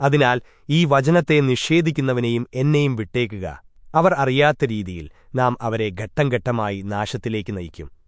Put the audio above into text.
അതിനാൽ ഈ വചനത്തെ നിഷേധിക്കുന്നവനെയും എന്നെയും വിട്ടേക്കുക. അവർ അറിയാത്ത രീതിയിൽ നാം അവരെ ഘട്ടം ഘട്ടമായി നാശത്തിലേക്ക് നയിക്കും.